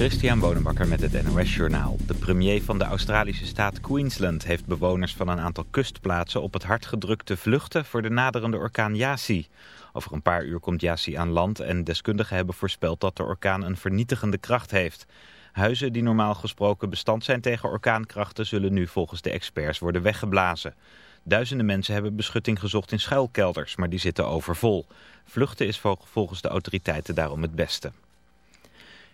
Christian Bonenbakker met het NOS Journaal. De premier van de Australische staat Queensland heeft bewoners van een aantal kustplaatsen op het hart gedrukt te vluchten voor de naderende orkaan Yasi. Over een paar uur komt Yasi aan land en deskundigen hebben voorspeld dat de orkaan een vernietigende kracht heeft. Huizen die normaal gesproken bestand zijn tegen orkaankrachten zullen nu volgens de experts worden weggeblazen. Duizenden mensen hebben beschutting gezocht in schuilkelders, maar die zitten overvol. Vluchten is volgens de autoriteiten daarom het beste.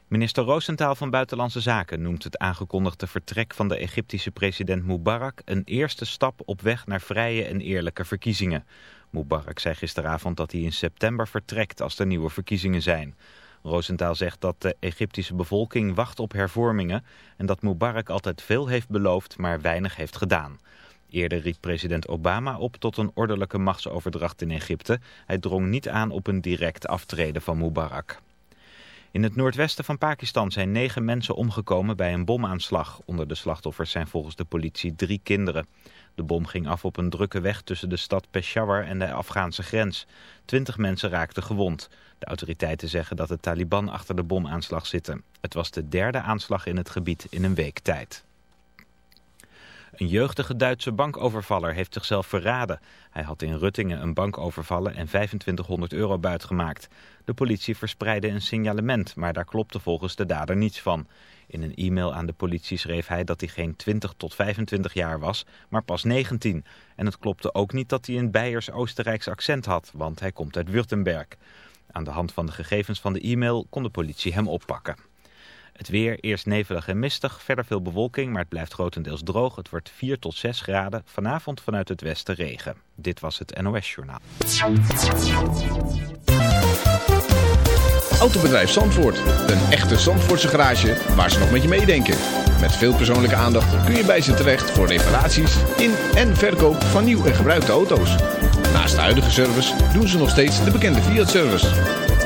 Minister Roosentaal van Buitenlandse Zaken noemt het aangekondigde vertrek van de Egyptische president Mubarak een eerste stap op weg naar vrije en eerlijke verkiezingen. Mubarak zei gisteravond dat hij in september vertrekt als er nieuwe verkiezingen zijn. Roosentaal zegt dat de Egyptische bevolking wacht op hervormingen en dat Mubarak altijd veel heeft beloofd, maar weinig heeft gedaan. Eerder riep president Obama op tot een ordelijke machtsoverdracht in Egypte. Hij drong niet aan op een direct aftreden van Mubarak. In het noordwesten van Pakistan zijn negen mensen omgekomen bij een bomaanslag. Onder de slachtoffers zijn volgens de politie drie kinderen. De bom ging af op een drukke weg tussen de stad Peshawar en de Afghaanse grens. Twintig mensen raakten gewond. De autoriteiten zeggen dat de Taliban achter de bomaanslag zitten. Het was de derde aanslag in het gebied in een week tijd. Een jeugdige Duitse bankovervaller heeft zichzelf verraden. Hij had in Ruttingen een bank overvallen en 2500 euro buitgemaakt. De politie verspreidde een signalement, maar daar klopte volgens de dader niets van. In een e-mail aan de politie schreef hij dat hij geen 20 tot 25 jaar was, maar pas 19. En het klopte ook niet dat hij een Beiers-Oostenrijks accent had, want hij komt uit Württemberg. Aan de hand van de gegevens van de e-mail kon de politie hem oppakken. Het weer, eerst nevelig en mistig, verder veel bewolking, maar het blijft grotendeels droog. Het wordt 4 tot 6 graden, vanavond vanuit het westen regen. Dit was het NOS Journaal. Autobedrijf Zandvoort, een echte Zandvoortse garage waar ze nog met je meedenken. Met veel persoonlijke aandacht kun je bij ze terecht voor reparaties in en verkoop van nieuw en gebruikte auto's. Naast de huidige service doen ze nog steeds de bekende Fiat-service.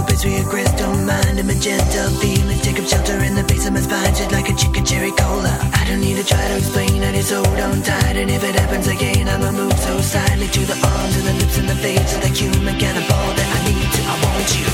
I'm taken a crystal mind and magenta feelings take up shelter in the base of my spine, just like a chicken cherry cola. I don't need to try to explain, I just hold on tight, and if it happens again, I'ma move so silently to the arms and the lips and the face of the human cannibal that I need to, I want you.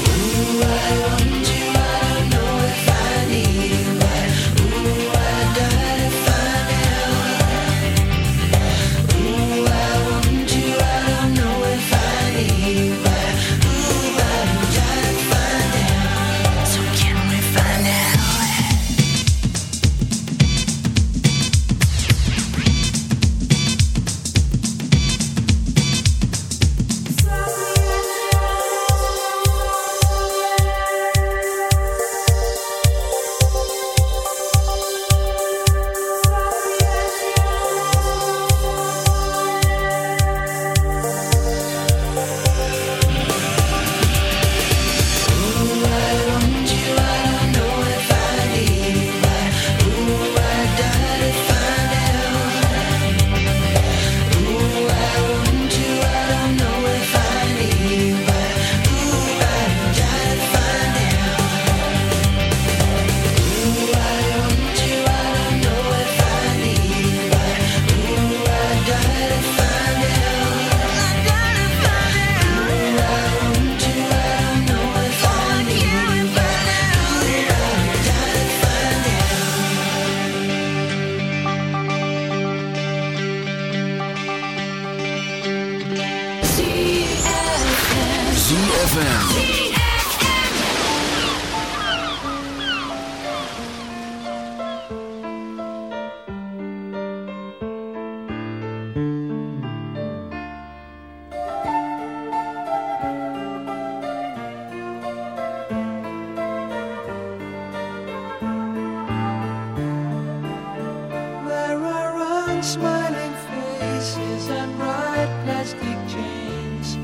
Unsmiling faces and bright plastic chains,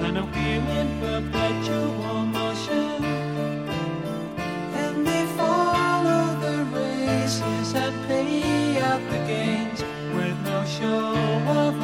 and a in perpetual motion. And they follow the races and pay out the gains with no show of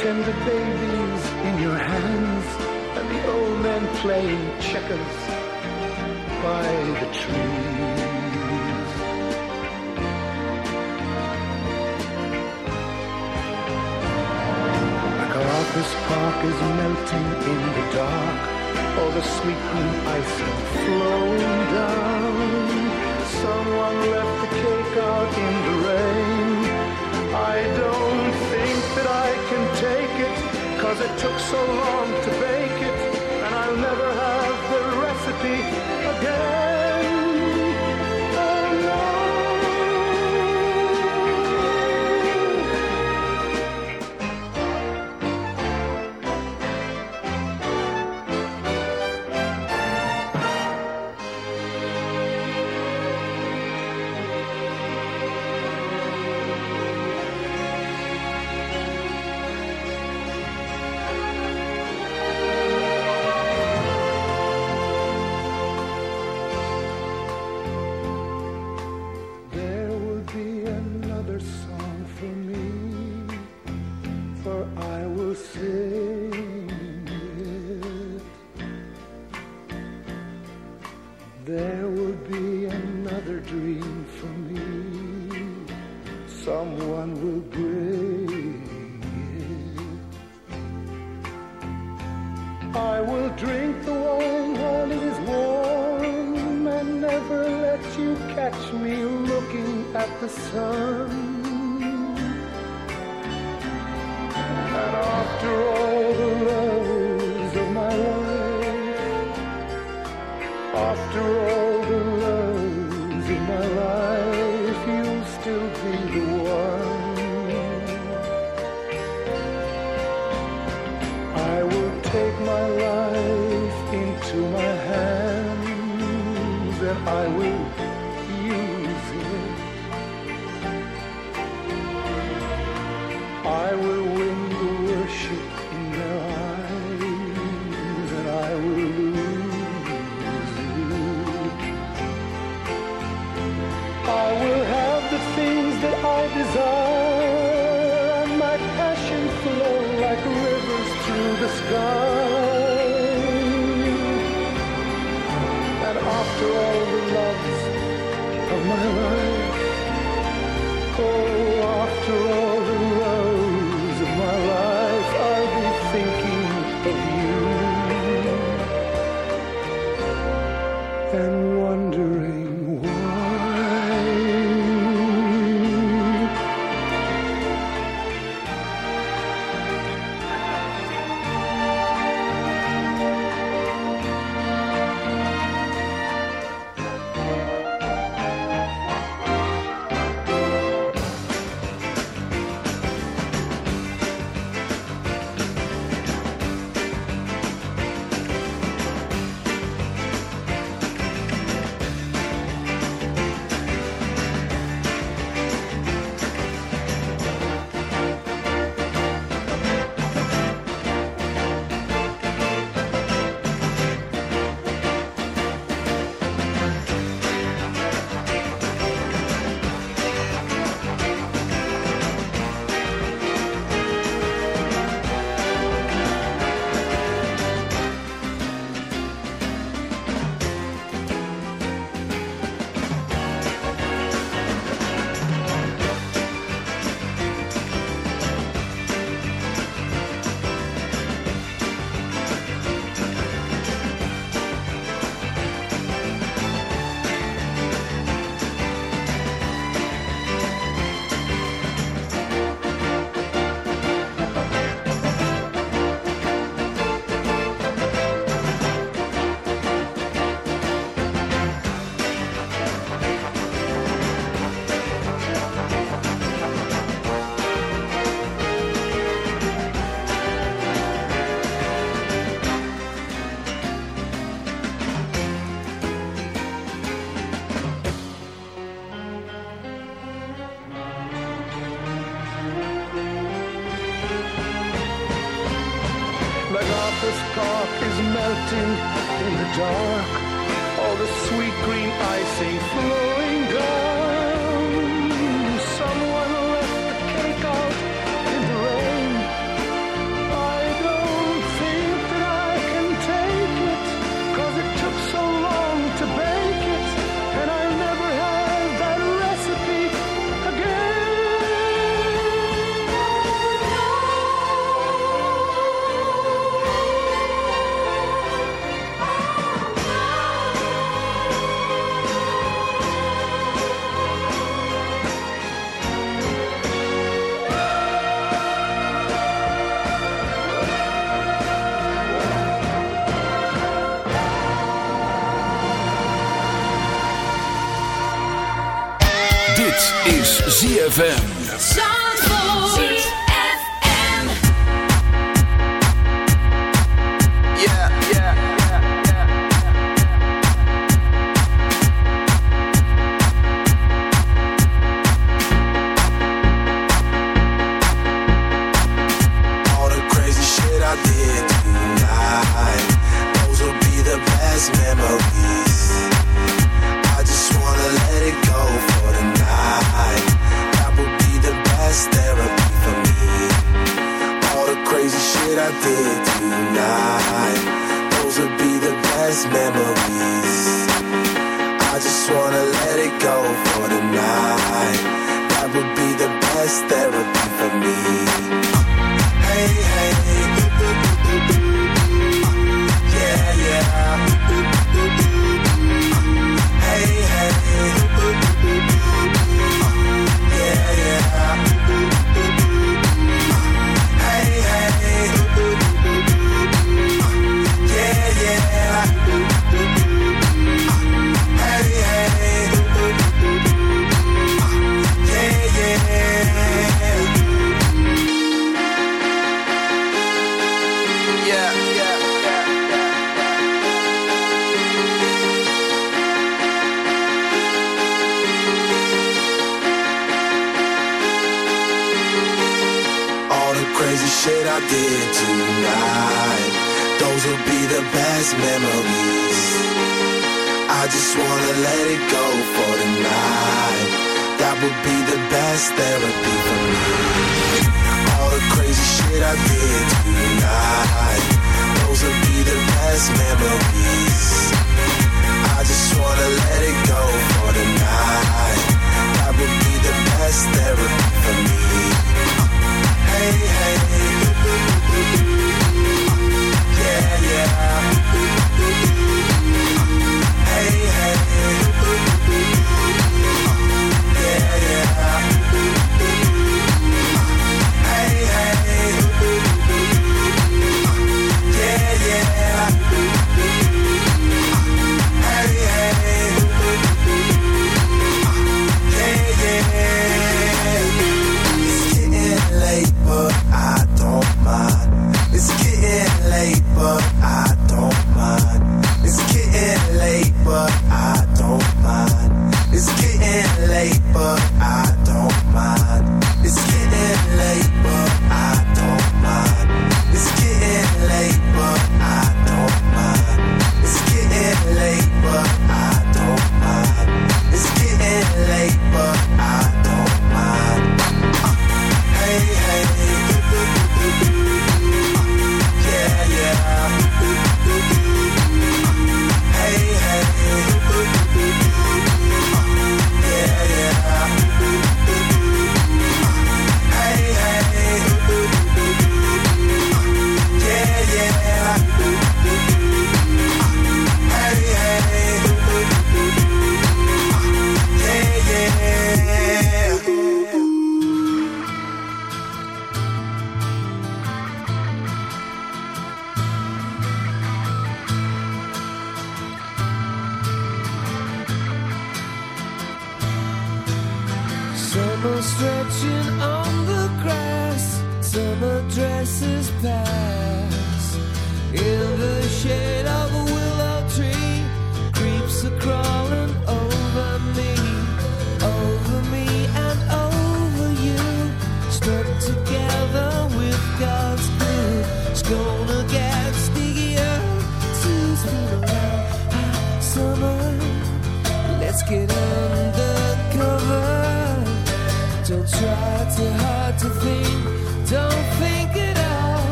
Tender babies in your hands, and the old men playing checkers by the trees. MacArthur's Park is melting in the dark. All the sweet green icing flowing down. Someone left the cake out in the rain. I don't think that I take it, cause it took so long to bake it, and I'll never have the recipe again. There will be another dream for me, someone will bring it. I will drink the wine while it is warm and never let you catch me looking at the sun. And after all ZFM.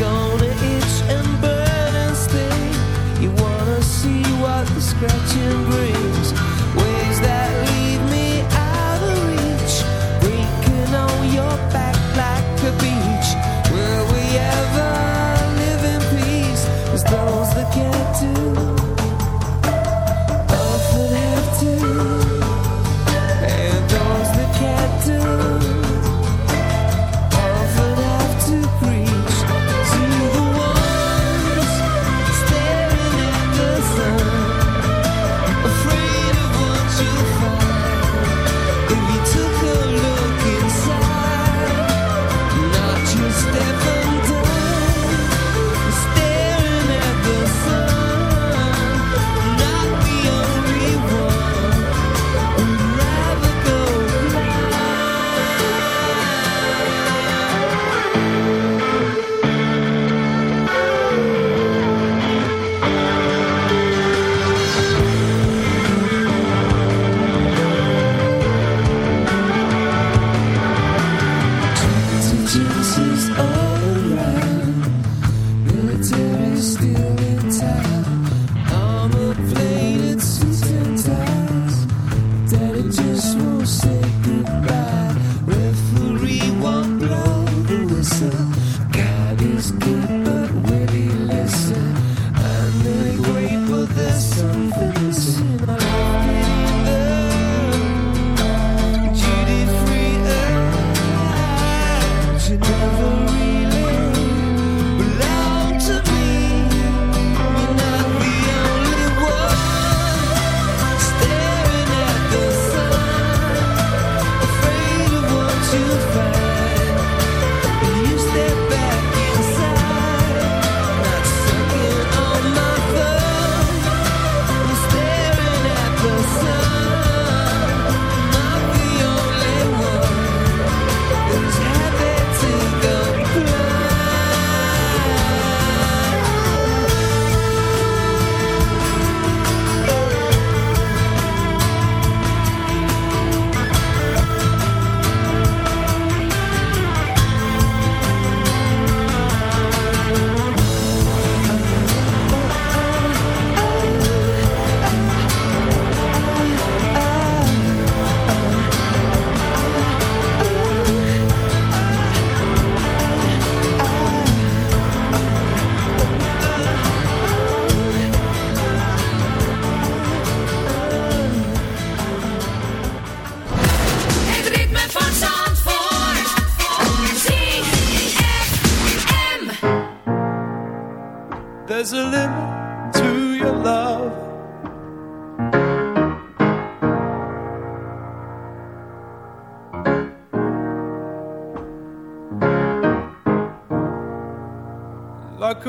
go.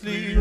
Carelessly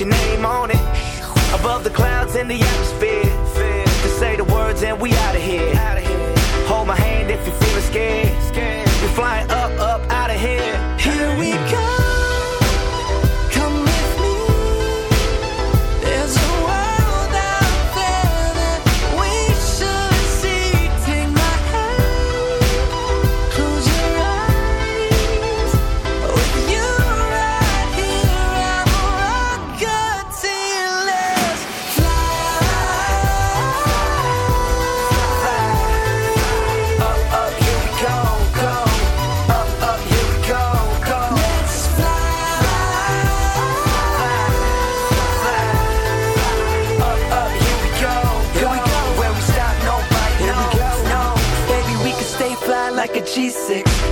your name on it. Above the clouds in the atmosphere